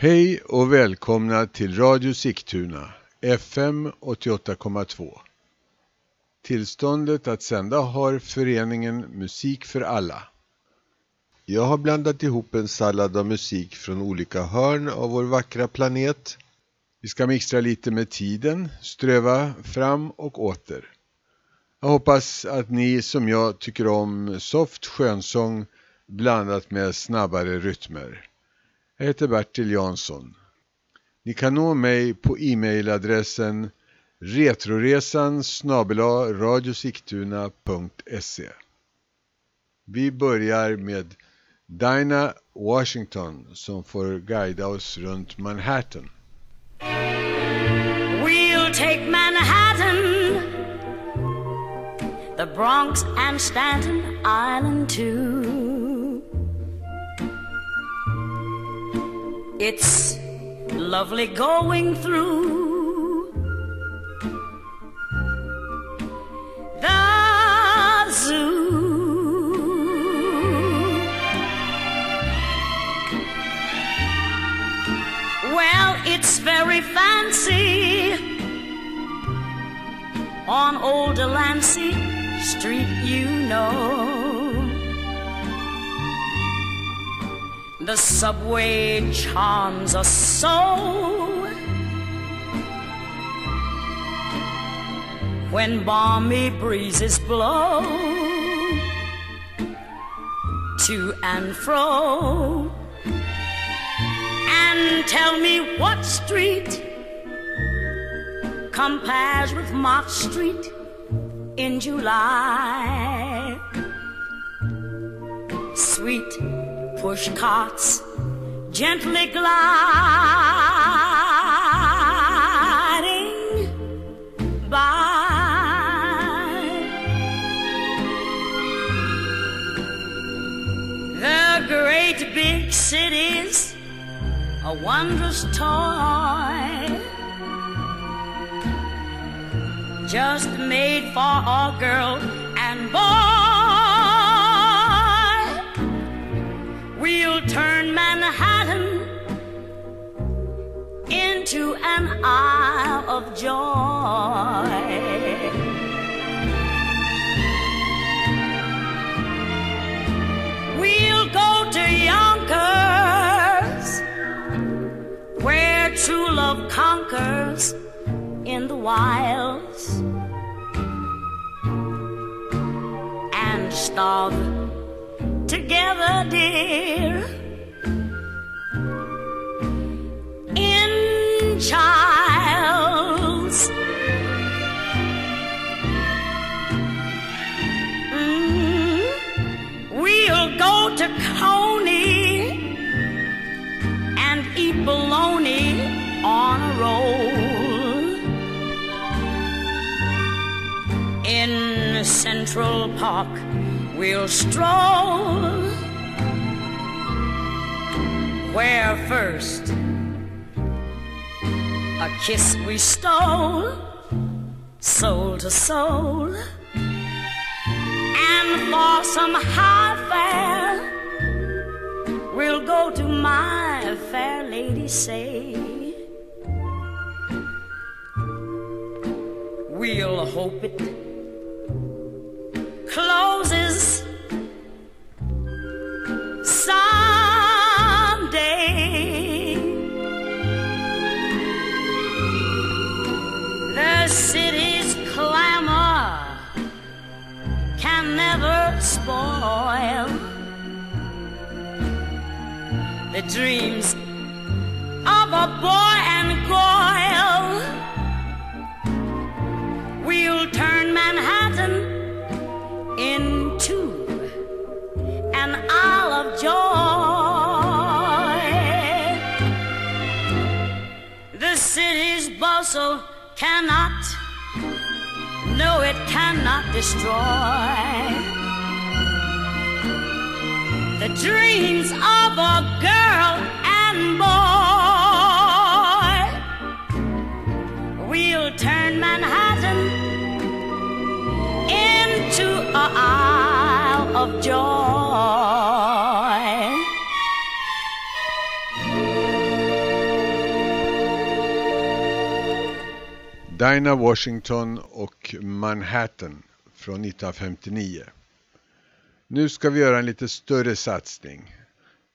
Hej och välkomna till Radio Sigtuna, FM 88,2. Tillståndet att sända har föreningen Musik för alla. Jag har blandat ihop en sallad av musik från olika hörn av vår vackra planet. Vi ska mixtra lite med tiden, ströva fram och åter. Jag hoppas att ni som jag tycker om soft skönsång blandat med snabbare rytmer. Jag heter Bertil Jansson. Ni kan nå mig på e-mailadressen retroresan radiosiktuna.se Vi börjar med Dinah Washington som får guida oss runt Manhattan. We'll take Manhattan, the Bronx and Staten Island too. It's lovely going through the zoo. Well, it's very fancy on Old Delancey Street, you know. The subway charms us so. When balmy breezes blow to and fro and tell me what street compares with Mott Street in July. Sweet push carts gently gliding by. The great big cities a wondrous toy just made for a girl and boy. We'll turn Manhattan into an isle of joy. We'll go to Yonkers where true love conquers in the wilds and starve together, dear. In Childs. Mm, We'll go to Coney and eat bologna on a roll. In Central Park, we'll stroll. Where first a kiss we stole, soul to soul. And for some high fare, We'll go to my fair lady say. We'll hope it closes never spoil the dreams of a boy and girl. We'll turn Manhattan into an isle of joy. The city's bustle cannot, no, it cannot destroy the dreams of a girl and boy. We'll turn Manhattan into a isle of joy. Dinah Washington och Manhattan från 1959. Nu ska vi göra en lite större satsning.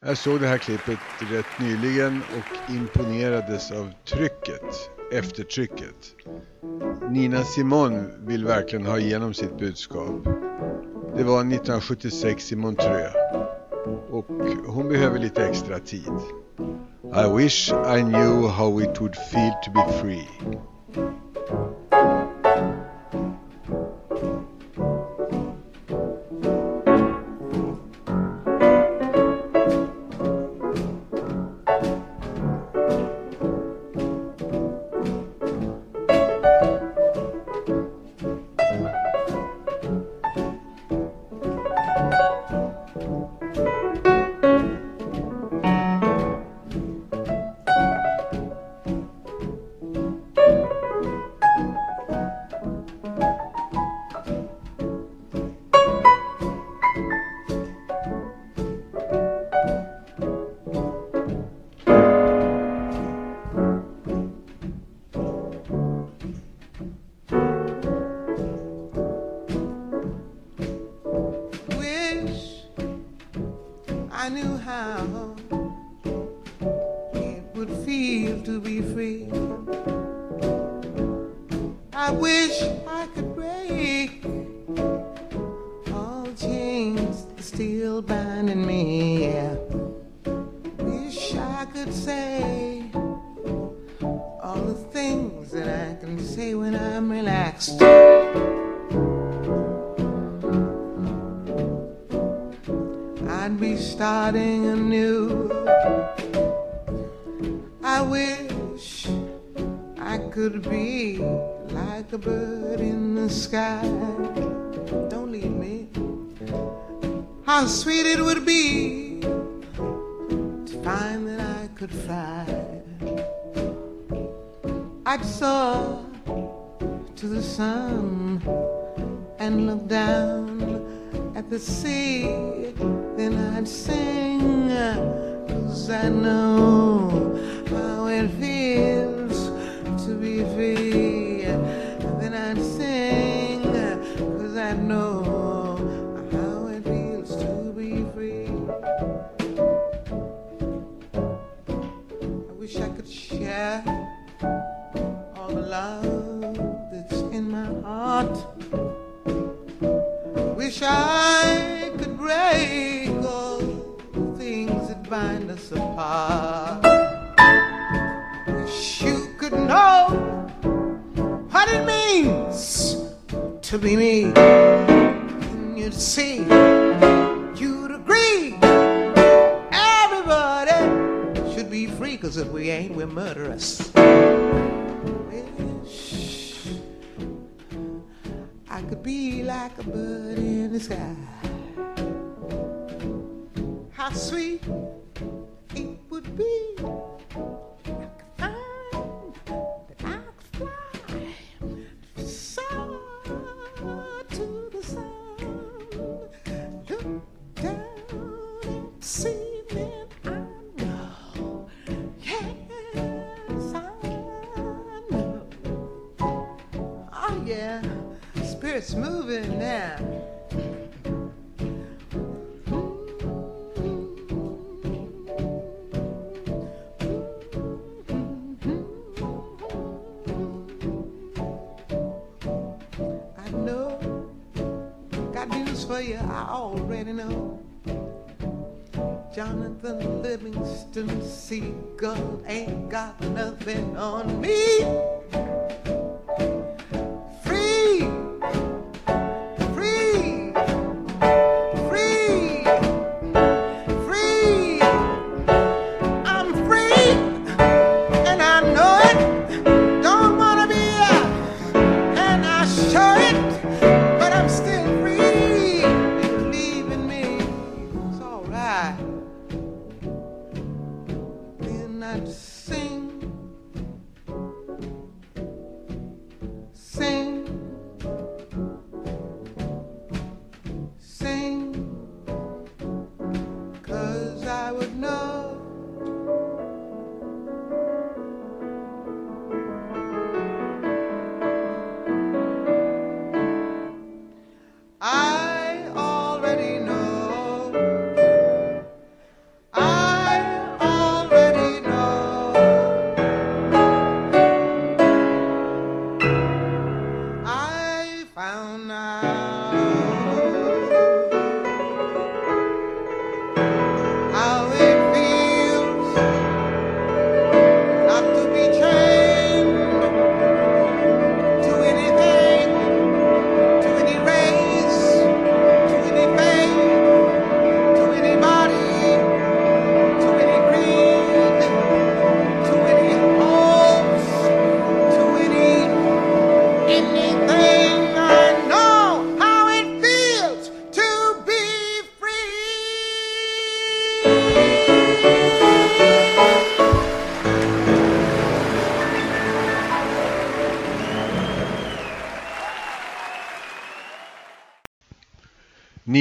Jag såg det här klippet rätt nyligen och imponerades av trycket, eftertrycket. Nina Simone vill verkligen ha igenom sitt budskap. Det var 1976 i Montreux och hon behöver lite extra tid. I wish I knew how it would feel to be free. could find. I'd soar to the sun and look down at the sea. Then I'd sing, cause I know how it feels to be free. I could break all the things that bind us apart. Wish you could know what it means to be me. And you'd see, you'd agree. Everybody should be free, cause if we ain't, we're murderous. like a bird in the sky. How sweet it would be. you, I already know. Jonathan Livingston Seagull ain't got nothing on me.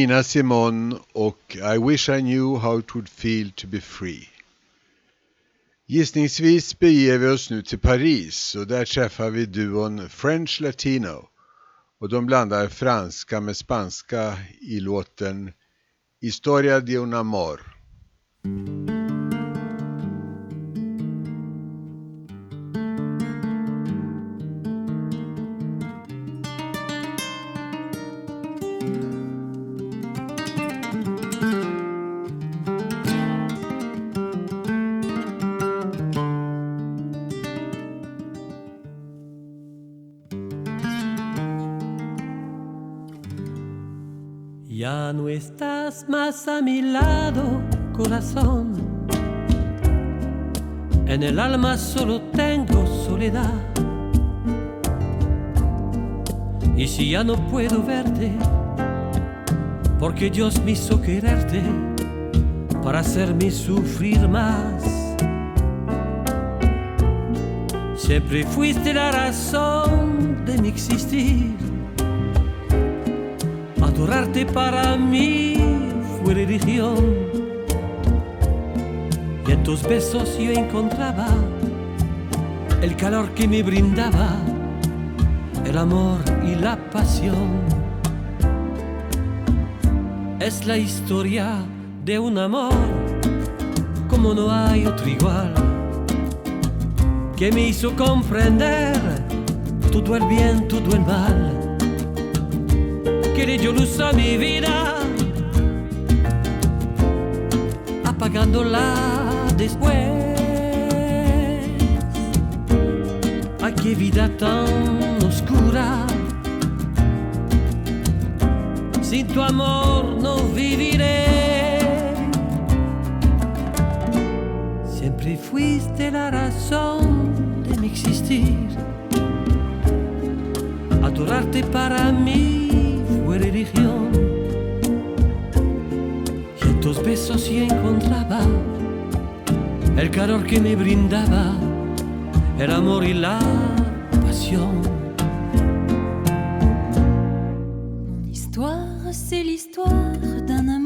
Nina Simone och I wish I knew how it would feel to be free. Gissningsvis beger vi oss nu till Paris och där träffar vi duon French Latino och de blandar franska med spanska i låten Historia de un amor. A mi lado, corazón. En el alma solo tengo soledad. Y si ya no puedo verte, porque Dios me hizo quererte para hacerme sufrir más. Siempre fuiste la razón de mi existir. Adorarte para mí Y en tus besos yo encontraba el calor que me brindaba, el amor y la pasión. Es la historia de un amor como no hay otro igual, que me hizo comprender todo el bien, todo el mal que le dio luz a mi vida, apagándola después. Ay, qué vida tan oscura. Sin tu amor no viviré. Siempre fuiste la razón de mi existir. Adorarte para mí fue religión. Y tus besos yo encontraba el calor que me brindaba, el amor y la pasión. Mon histoire, c'est l'histoire d'un amour.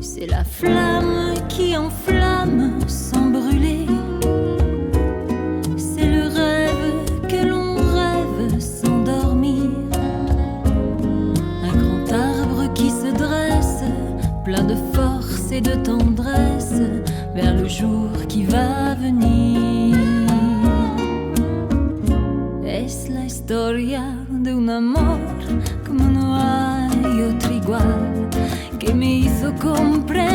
C'est la flamme qui enflamme sans brûler. C'est le rêve que l'on rêve sans dormir. Un grand arbre qui se dresse, plein de force et de tendresse, vers le jour qui va venir. Es la historia de un amor como no hay otro igual, que me hizo comprender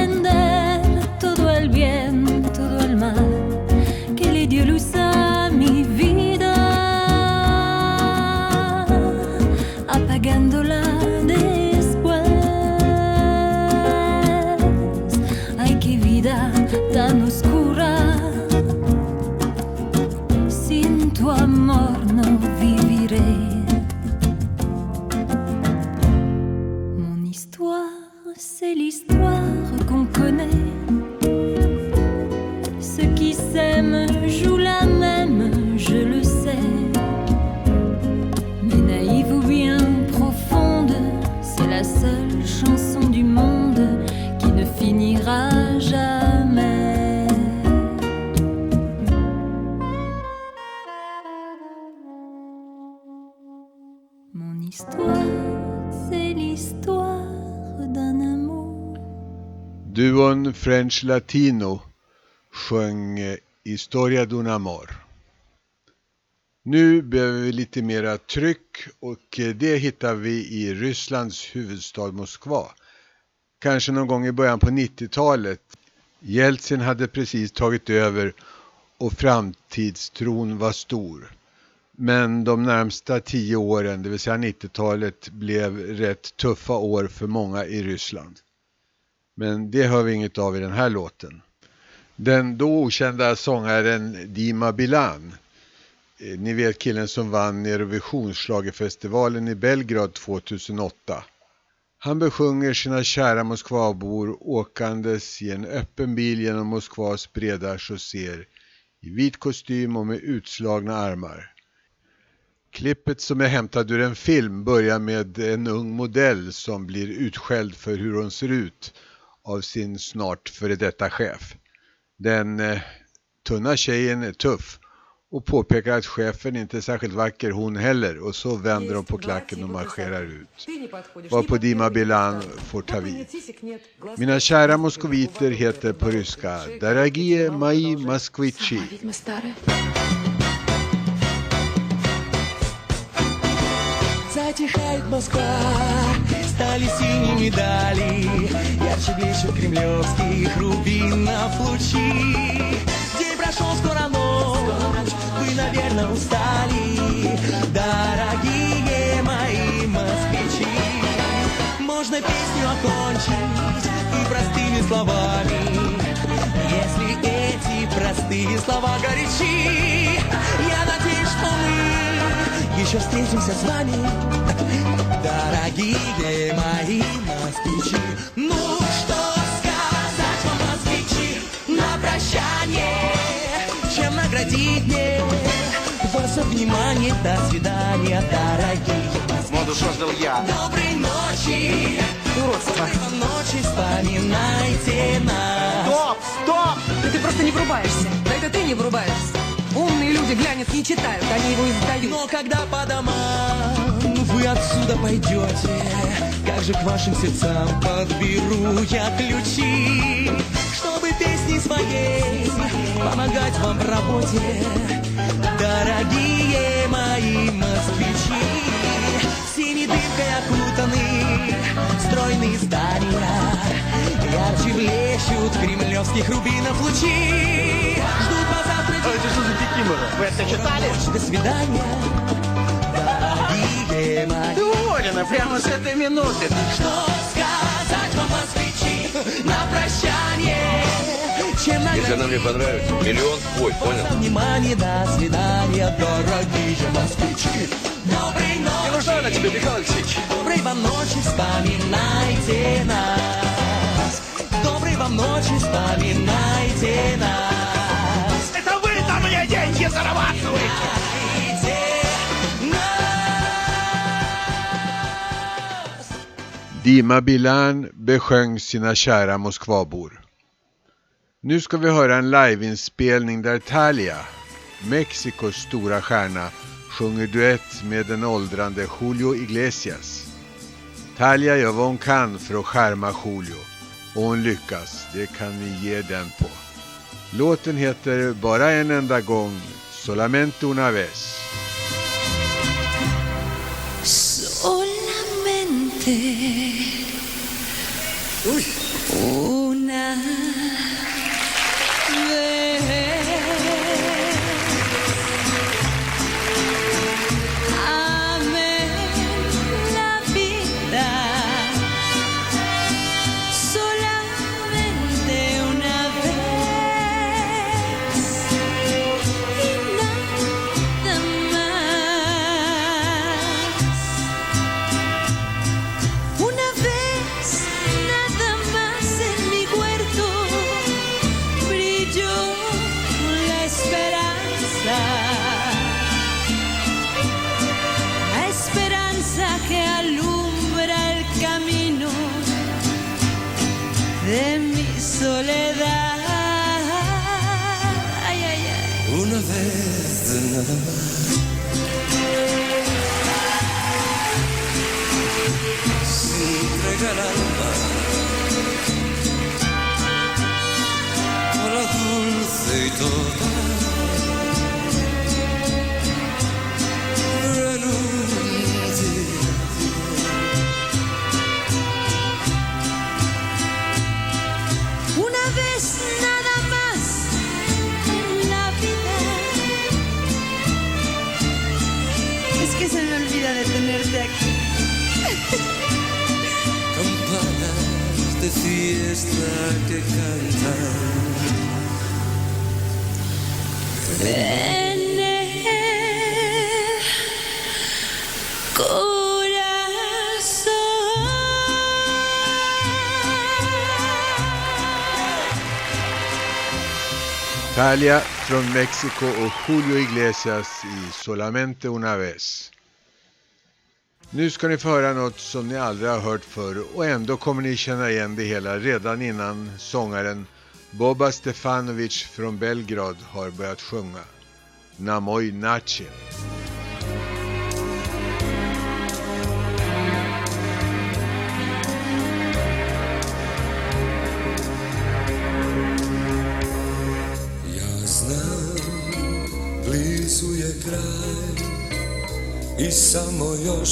Duon French Latino sjöng eh, Historia d'un Amor. Nu behöver vi lite mera tryck och eh, det hittar vi i Rysslands huvudstad Moskva. Kanske någon gång i början på 90-talet. Jeltsin hade precis tagit över och framtidstron var stor. Men de närmsta tio åren, det vill säga 90-talet, blev rätt tuffa år för många i Ryssland. Men det hör vi inget av i den här låten. Den då okända sångaren Dima Bilan eh, Ni vet killen som vann Eurovisionsschlagerfestivalen i Belgrad 2008. Han besjunger sina kära Moskvabor åkandes i en öppen bil genom Moskvas breda chausséer i vit kostym och med utslagna armar. Klippet som är hämtat ur en film börjar med en ung modell som blir utskälld för hur hon ser ut av sin snart före detta chef. Den eh, tunna tjejen är tuff och påpekar att chefen inte är särskilt vacker hon heller och så vänder hon på klacken och marscherar ut. Varpå Dima Bilan får ta vid. Mina kära moskoviter heter på ryska Daragie Mai Moskvitchi. Мы старые. Затихает Москва, стали синими дали, Ярче блещут кремлевских рубинов лучи. День прошел скоро ночь, вы, наверное, устали, Дорогие мои москвичи. Можно песню окончить и простыми словами, Если эти простые слова горячи. Я надеюсь, что мы еще встретимся с вами, дорогие мои москвичи. Ну, что сказать вам, москвичи, на прощание, чем наградить мне вас внимание. До свидания, дорогие Моду создал я. Доброй ночи, Уродство. доброй вам ночи, вспоминайте нас. Стоп, стоп! Да ты просто не врубаешься. Да это ты не врубаешься. Умные люди глянец не читают, они его издают. Но когда по домам вы отсюда пойдете, как же к вашим сердцам подберу я ключи, чтобы песни своей помогать вам в работе, дорогие мои москвичи. Синей дымкой окутаны стройные здания, ярче блещут кремлевских рубинов лучи. Ждут вас завтра Это что за Кикимора? Вы это читали? До свидания, мои. Ты уволена прямо с этой минуты. Что сказать вам, москвичи, на прощание? Чем Если она мне понравится, миллион спой, понял? Внимание, до свидания, дорогие москвичи. Доброй Ну ночи, что она тебе, Михаил Алексеевич? доброй вам ночи, вспоминайте нас. Доброй вам ночи, вспоминайте нас. Это вы там мне деньги зарабатываете! Dima Bilan besjöng sina kära Moskvabor. Nu ska vi höra en liveinspelning där Talia, Mexikos stora stjärna, sjunger duett med den åldrande Julio Iglesias. Talia gör vad hon kan för att skärma Julio och hon lyckas, det kan vi ge den på. Låten heter Bara en enda gång, Solamente una vez. Solamente Uy! Una Italia från Mexiko och Julio Iglesias i Solamente una vez. Nu ska ni få höra något som ni aldrig har hört förr och ändå kommer ni känna igen det hela redan innan sångaren Boba Stefanovic från Belgrad har börjat sjunga. Namoj Nachin. Samo još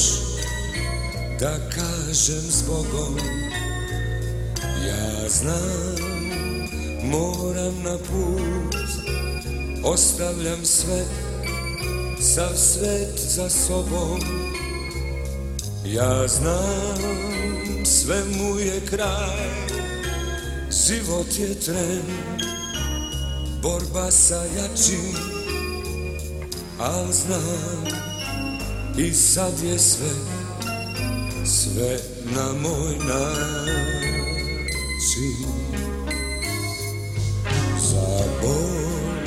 da kažem zbogom. Ja znam, moram na put Ostavljam sve, sav svet za sobom. Ja znam, sve mu je kraj Život je tren borba sa jačim Al znam i sad je sve Sve na moj način. Za bol,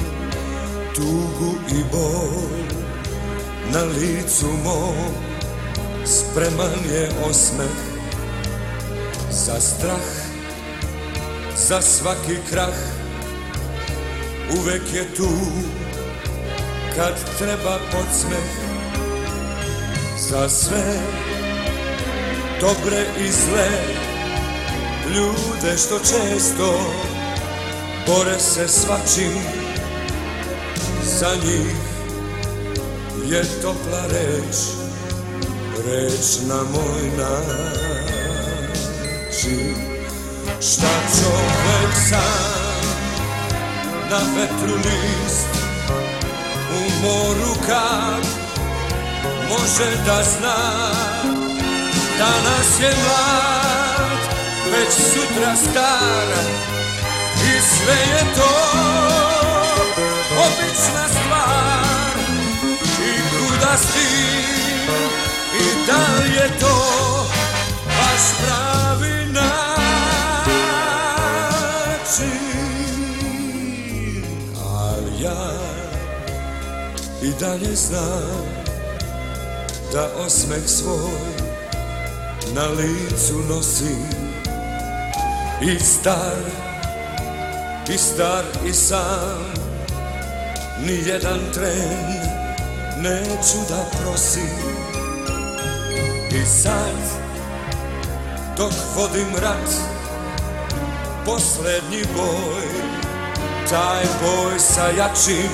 tugu i bol Na licu mom Spreman je osmeh. Za strah Za svaki krah uvek je tu kad treba podsmeh za sve dobre i zle ljude što često bore se svačim za njih je topla reč reč na moj način. Šta čovek sam na vetru list U moru kad može da zna Danas je mlad, već sutra star. I sve je to obična stvar. I kuda si i da li je to baš pravi način? Al ja i dalje znam da osmeh svoj na licu nosim I star, i star i sam Nijedan tren neću da prosim. I sad, dok vodim rat Poslednji boj, taj boj sa jačim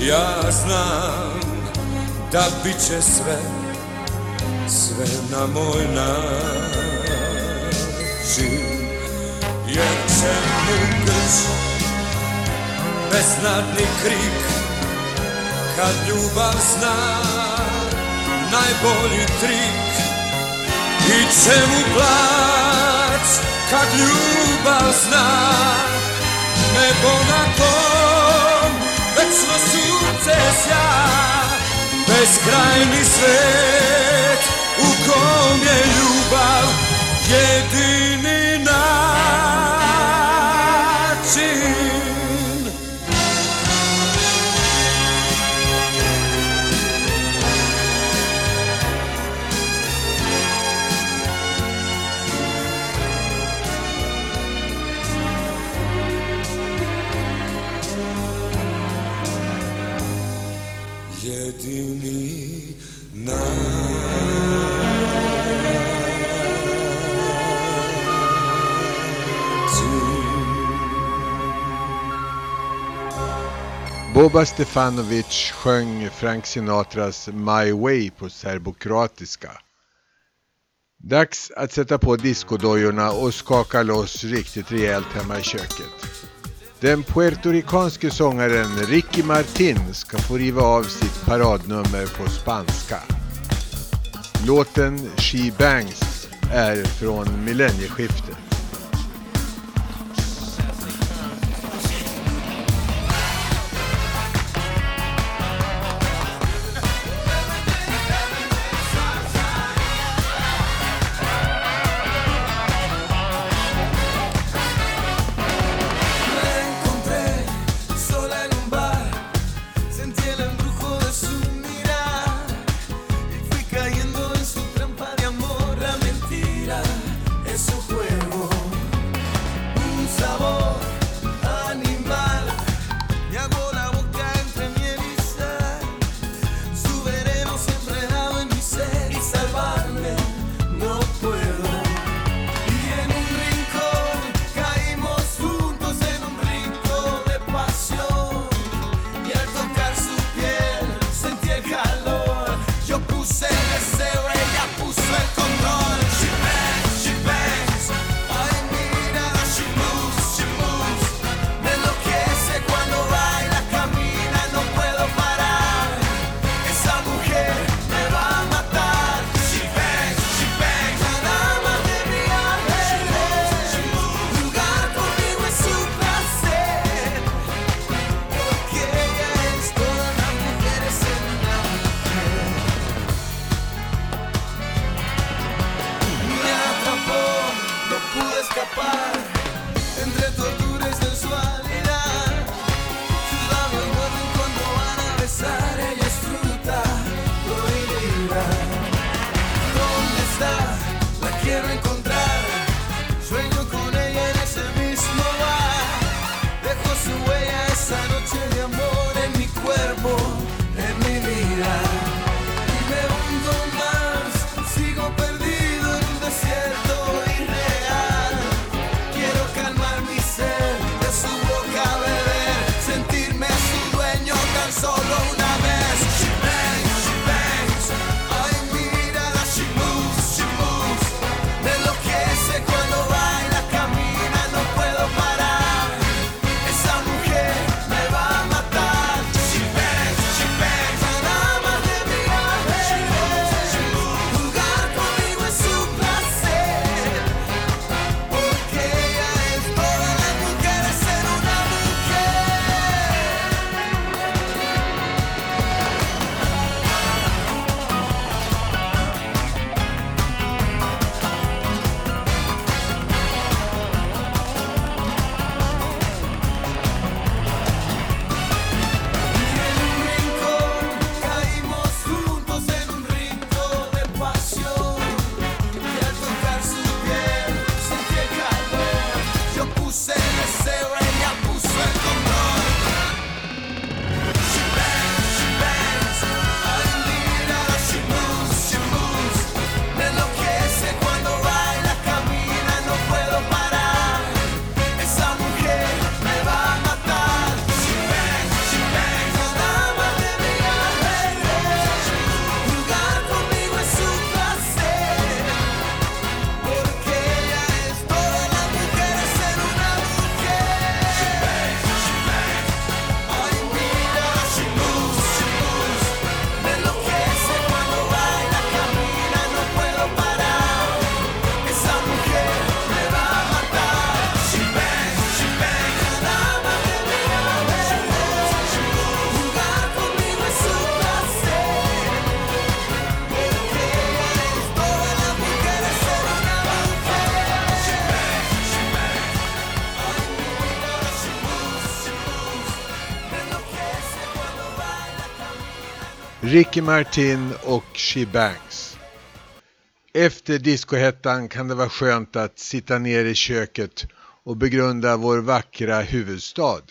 Ja znam da bit će sve, sve na moj način. Jer će mu grč, beznadni krik Kad ljubav zna najbolji trik. I čemu plać kad ljubav zna Nebo na kom večno sunce sja Bezkrajni svet u kom je ljubav jedini način jedini Boba Stefanovic sjöng Frank Sinatras My Way på serbokroatiska. Dags att sätta på diskodojorna och skaka loss riktigt rejält hemma i köket. Den puertoricanske sångaren Ricky Martin ska få riva av sitt paradnummer på spanska. Låten She Bangs är från millennieskiftet. Ricky Martin och She Banks. Efter discohettan kan det vara skönt att sitta ner i köket och begrunda vår vackra huvudstad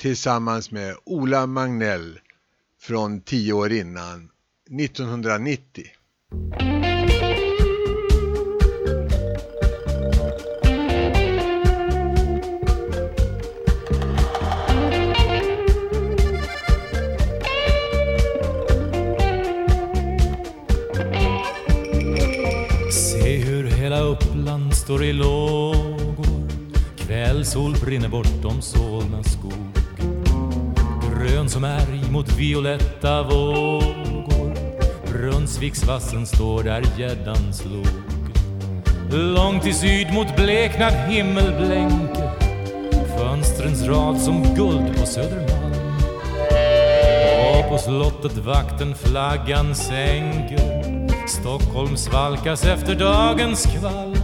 tillsammans med Ola Magnell från tio år innan, 1990. Uppland står i lågor. Kvällssol brinner bortom Solna skog. Grön som ärg mot violetta vågor. Brunnsviksvassen står där gäddan slog. Långt i syd mot bleknad himmel blänker Fönstrens rad som guld på Södermalm. Och på slottet vakten flaggan sänker. Stockholm svalkas efter dagens kvalm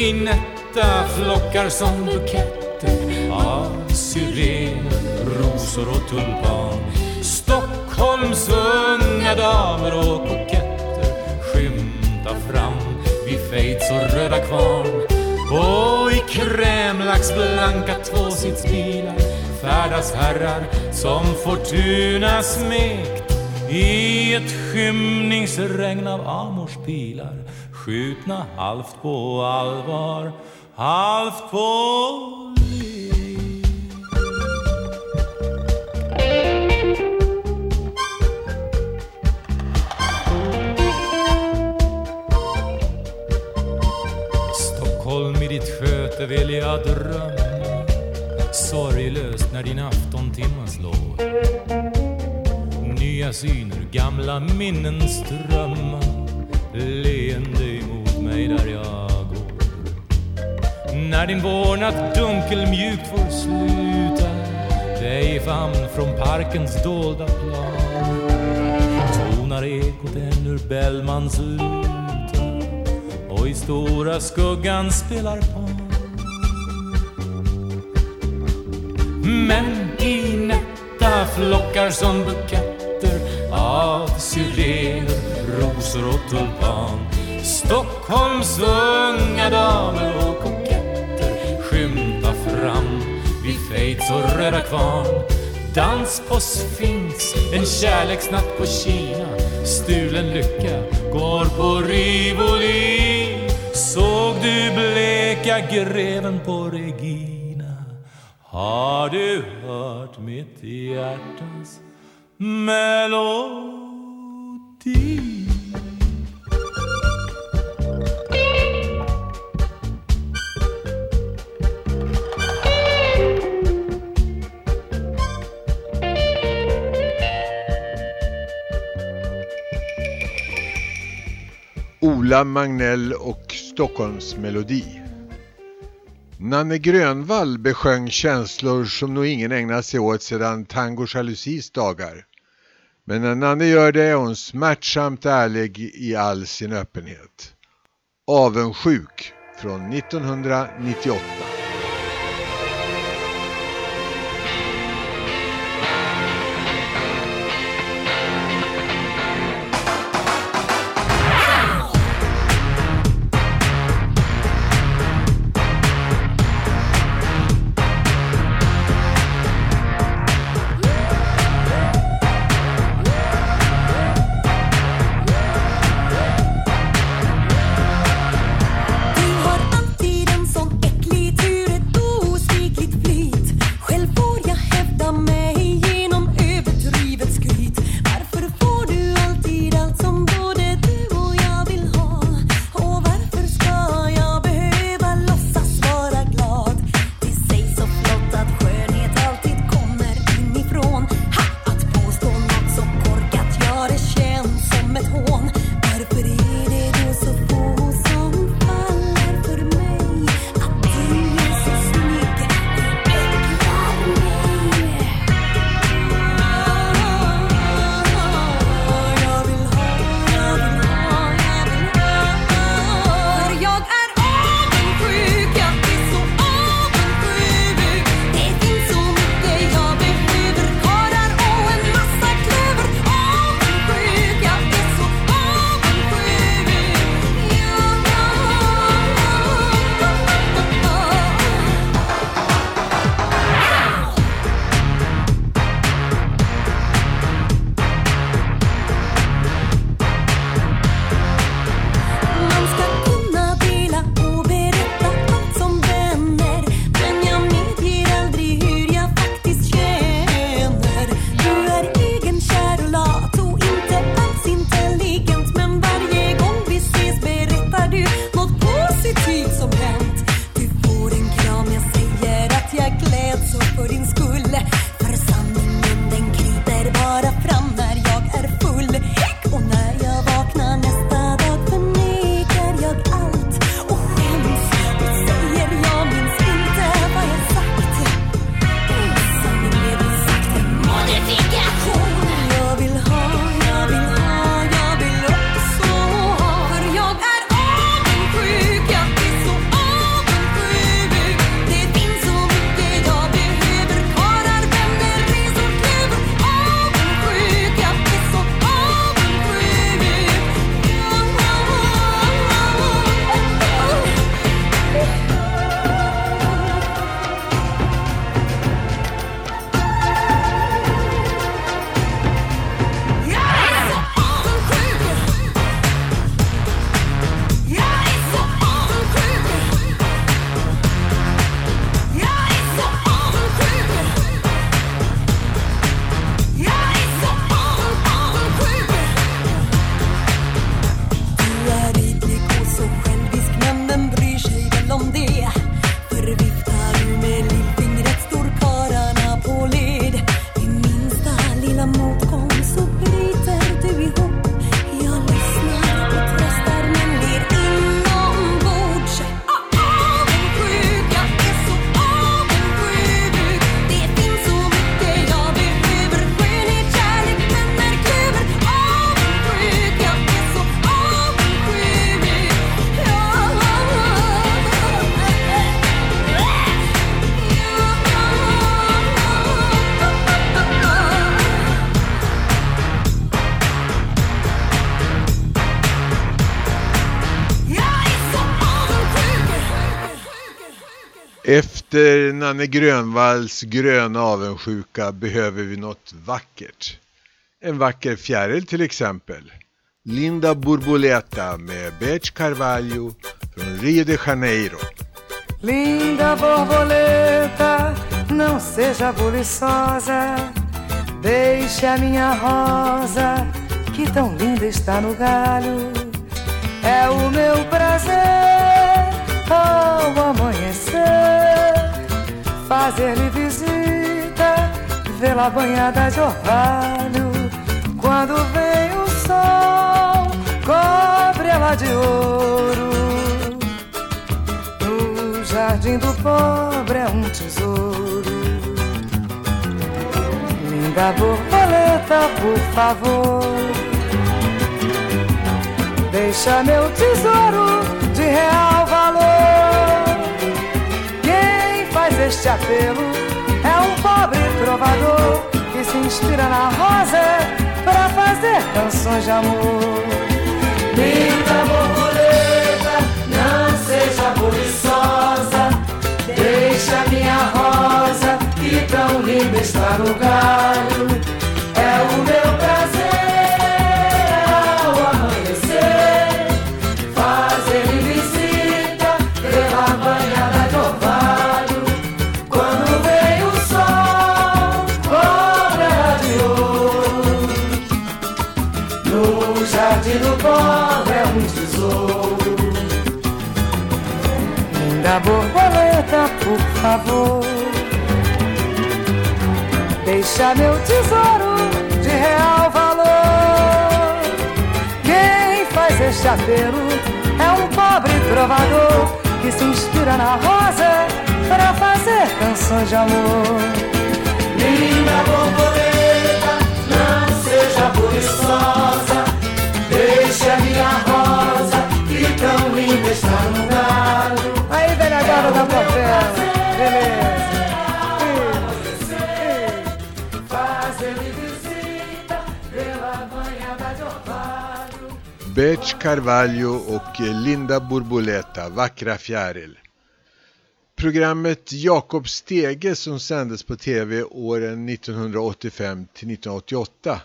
i nätta flockar som buketter av syrener, rosor och tulpan. Stockholms unga damer och koketter skymta fram vid Fejds och Röda Kvarn. Och i krämlacksblanka tvåsitsbilar färdas herrar som Fortuna smekt i ett skymningsregn av Amors pilar skjutna halvt på allvar, halvt på liv. Stockholm i ditt sköte vill jag drömma. Sorglöst när din aftontimma slår Nya syner, gamla minnen strömma leende mig där jag går. När din vårnatt dunkelmjukt får sluta dig i famn från parkens dolda plan tonar ekot än ur Bellmans luta och i stora skuggan spelar Pan. Men i nätta flockar som buketter av syrener, rosor och tulpan. Stockholms unga damer och koketter skymta fram vid Fejts och Röda Kvarn. Dans på Sphinx, en kärleksnatt på Kina. Stulen lycka går på Rivoli. Såg du bleka greven på Regina? Har du hört mitt hjärtas melodi? Ola Magnell och Stockholms melodi. Nanne Grönvall besjöng känslor som nog ingen ägnat sig åt sedan Tango Jalousies dagar. Men när Nanne gör det är hon smärtsamt ärlig i all sin öppenhet. Avundsjuk från 1998. Nanne Grönvalls gröna avundsjuka behöver vi något vackert. En vacker fjäril till exempel. Linda Borboleta med Carvalho från Rio de Janeiro. Linda borboleta, não seja buliçosa. Deixe a minha rosa, que tão linda está no galho. É o meu prazer ao amanhecer fazer-lhe visita, vê-la banhada de orvalho. Quando vem o sol, cobre ela de ouro. No jardim do pobre é um tesouro. Linda borboleta, por favor. Deixa meu tesouro de real valor. Este apelo é um pobre trovador que se inspira na rosa para fazer canções de amor. Linda borboleta, não seja buliçosa, deixa minha rosa que tão linda está no galho. É o meu favor. Deixa meu tesouro de real valor. Quem faz este apelo é um pobre trovador que se inspira na rosa para fazer canções de amor. Linda borboleta, não seja buliçosa, deixa minha rosa que tão linda está no galho. Aí, velha guarda da novela, beleza. Carvalho och Linda Borboleta, Vackra fjäril. Programmet Jakob Stege som sändes på tv åren 1985 till 1988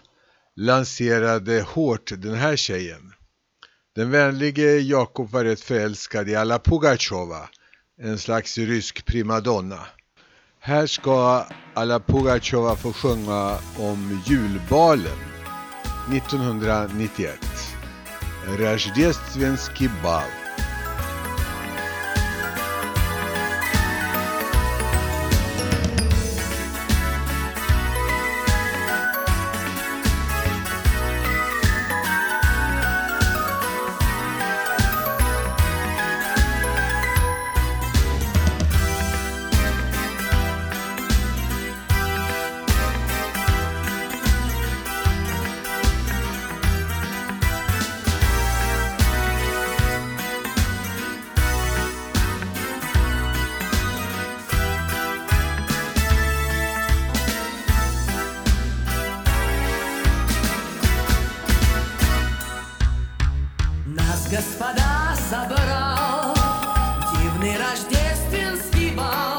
lanserade hårt den här tjejen. Den vänlige Jakob var rätt förälskad i Alla Pugachova en slags rysk primadonna. Här ska Alla Pugacheva få sjunga om julbalen 1991. Rождественский бал. Господа, собрал Дивный рождественский бал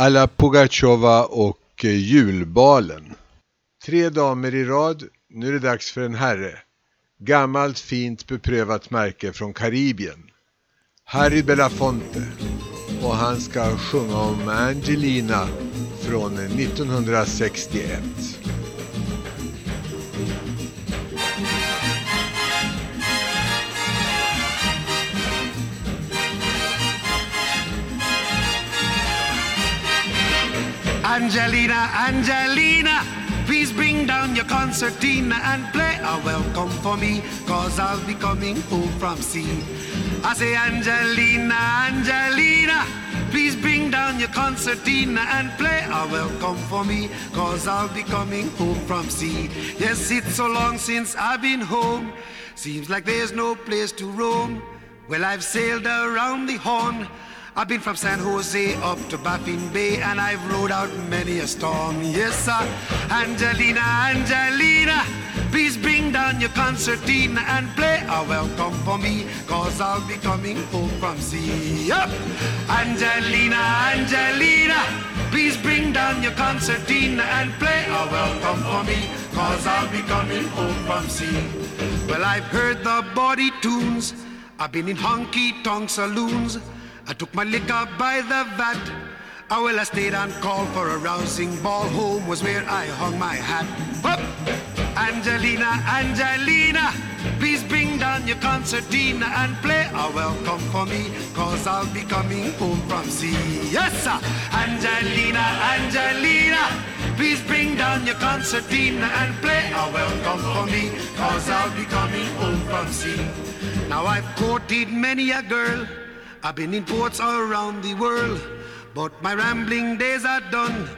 Alla Pugachova och eh, julbalen. Tre damer i rad, nu är det dags för en herre. Gammalt fint beprövat märke från Karibien. Harry Belafonte. Och han ska sjunga om Angelina från eh, 1961. Angelina, Angelina, please bring down your concertina and play a welcome for me, cause I'll be coming home from sea. I say, Angelina, Angelina, please bring down your concertina and play a welcome for me, cause I'll be coming home from sea. Yes, it's so long since I've been home, seems like there's no place to roam. Well, I've sailed around the horn. I've been from San Jose up to Baffin Bay and I've rode out many a storm. Yes, sir. Angelina, Angelina, please bring down your concertina and play a welcome for me, cause I'll be coming home from sea. Yup. Angelina, Angelina, please bring down your concertina and play a welcome for me, cause I'll be coming home from sea. Well, I've heard the body tunes. I've been in honky tonk saloons. I took my liquor by the vat. Oh, well, I stayed on call for a rousing ball. Home was where I hung my hat. Up! Angelina, Angelina, please bring down your concertina and play a welcome for me, cause I'll be coming home from sea. Yes, sir! Angelina, Angelina, please bring down your concertina and play a welcome for me, cause I'll be coming home from sea. Now I've courted many a girl. I've been in ports all around the world, but my rambling days are done.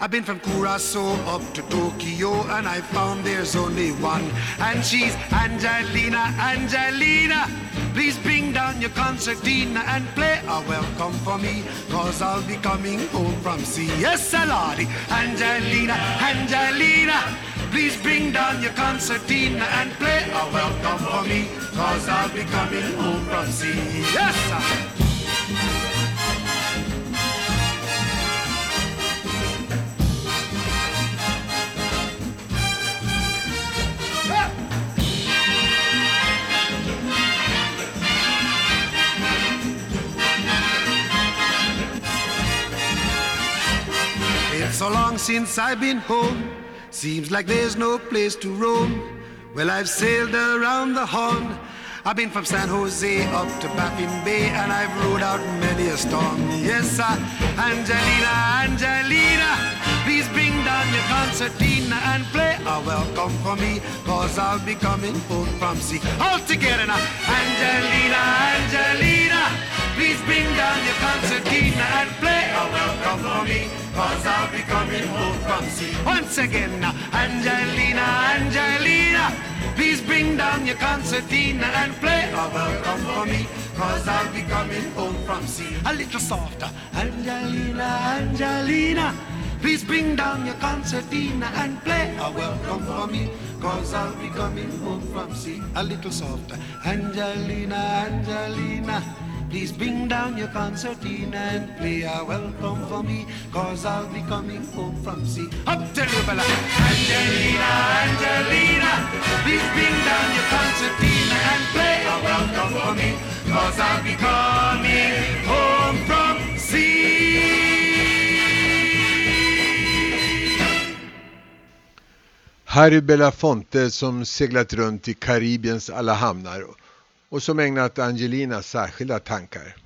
I've been from Curacao up to Tokyo, and I found there's only one, and she's Angelina, Angelina. Please bring down your concertina and play a welcome for me, cause I'll be coming home from sea. Yes, Angelina, Angelina. Please bring down your concertina and play a welcome for me, cause I'll be coming home from sea. Yes, sir. It's so long since I've been home. Seems like there's no place to roam. Well, I've sailed around the horn. I've been from San Jose up to Baffin Bay, and I've rode out many a storm. Yes, sir. Angelina, Angelina, please bring down your concertina and play a welcome for me, cause I'll be coming home from sea. All together now. Angelina, Angelina, please bring down your concertina and play a welcome for me, cause I'll be coming home from sea. Once again. Angelina, Angelina, please bring down your concertina and play a welcome for me, cause I'll be coming home from sea. A little softer. Angelina, Angelina. Please bring down your concertina and play a welcome for me, cause I'll be coming home from sea. A little softer. Angelina, Angelina. Please bring down your concertina and play a welcome for me, cause I'll be coming home from sea. Up to you, Bella. Angelina, Angelina, please bring down your concertina and play a welcome for me, cause I'll be coming home from sea. Harry Belafonte som seglat runt i Karibiens alla hamnar och som ägnat Angelina särskilda tankar.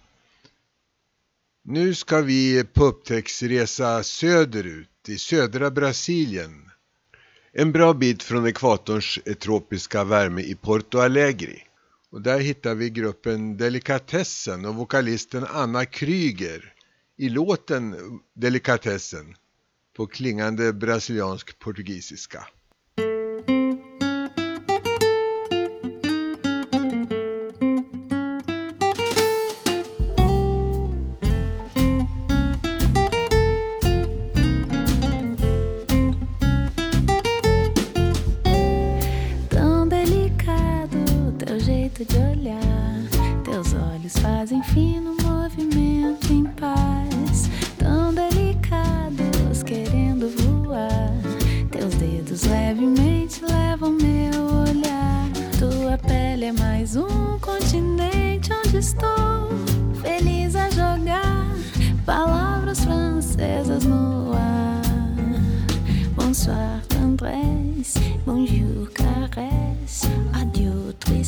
Nu ska vi på upptäcktsresa söderut i södra Brasilien. En bra bit från ekvatorns tropiska värme i Porto Alegre. Och där hittar vi gruppen Delikatessen och vokalisten Anna Kryger i låten Delikatessen på klingande brasiliansk portugisiska.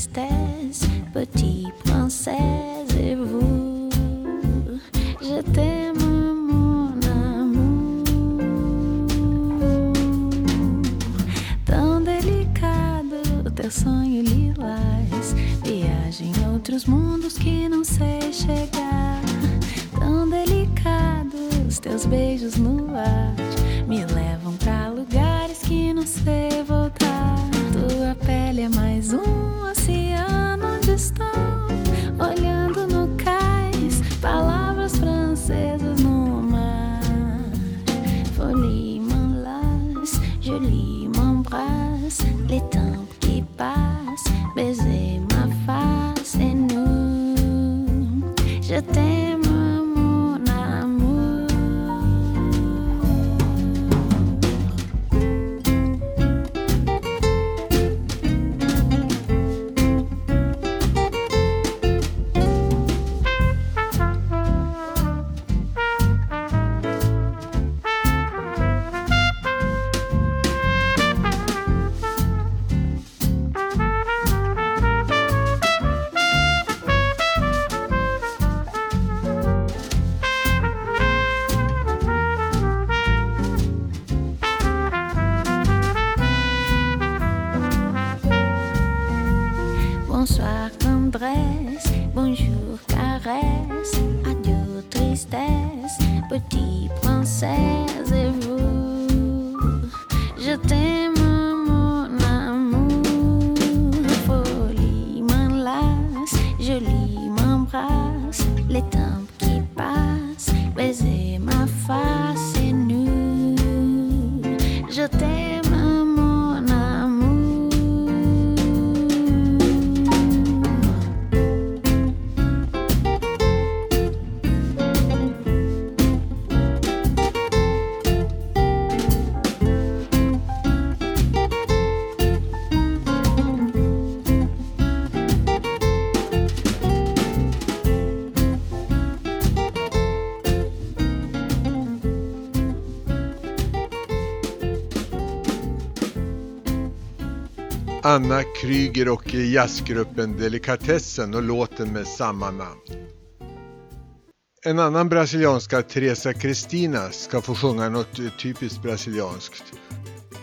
Namaste. les timbres. Anna Kryger och jazzgruppen Delikatessen och låten med samma namn. En annan brasilianska, Teresa Cristina, ska få sjunga något typiskt brasilianskt.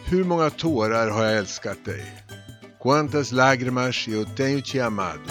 Hur många tårar har jag älskat dig? Quantas lágrimas eu tenho te amado.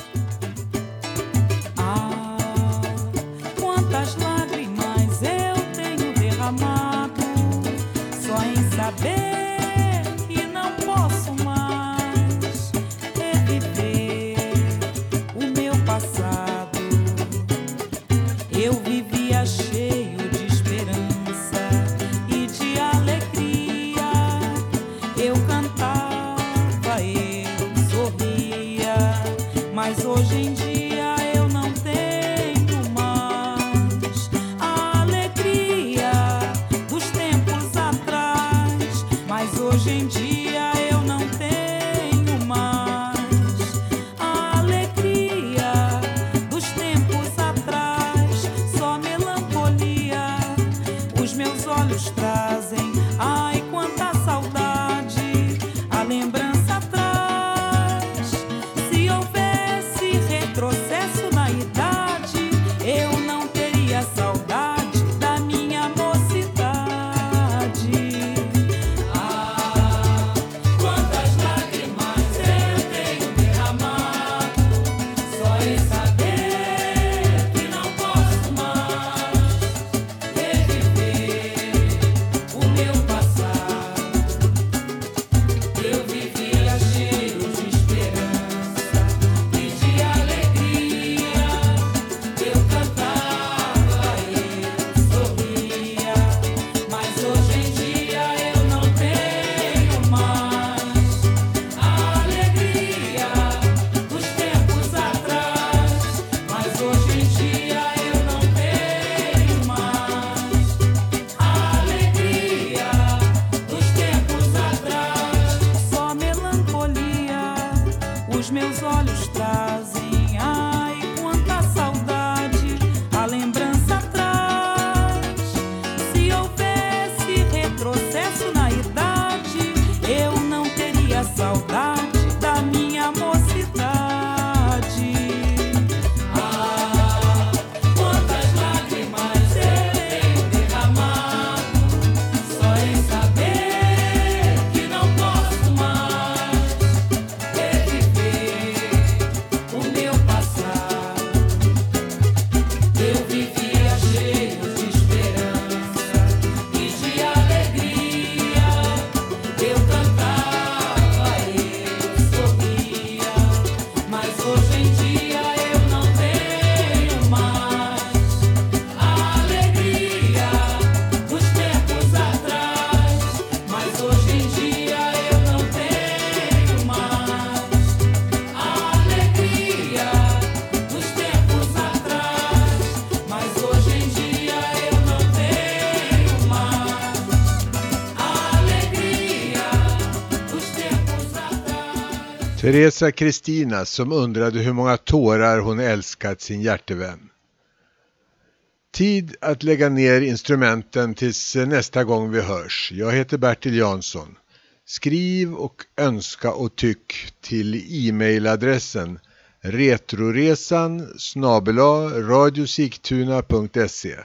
mostrar. Teresa Kristina som undrade hur många tårar hon älskat sin hjärtevän. Tid att lägga ner instrumenten tills nästa gång vi hörs. Jag heter Bertil Jansson. Skriv och önska och tyck till e-mailadressen retroresan snabela radiosigtuna.se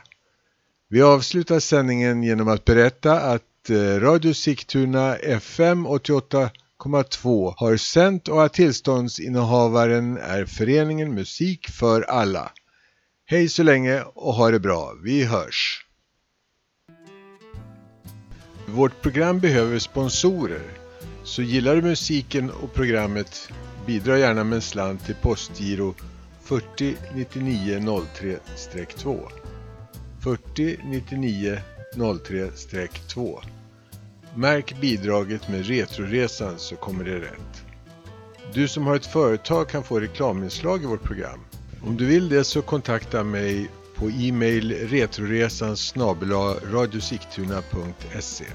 Vi avslutar sändningen genom att berätta att eh, Radio Sigtuna FM 88 88,2 har sänt och att tillståndsinnehavaren är föreningen Musik för alla. Hej så länge och ha det bra. Vi hörs! Vårt program behöver sponsorer. Så gillar du musiken och programmet bidra gärna med en slant till postgiro 40 99 03-2 40 99 03-2 Märk bidraget med Retroresan så kommer det rätt. Du som har ett företag kan få reklaminslag i vårt program. Om du vill det så kontakta mig på e-mail retroresan snabel-a radiosigtuna.se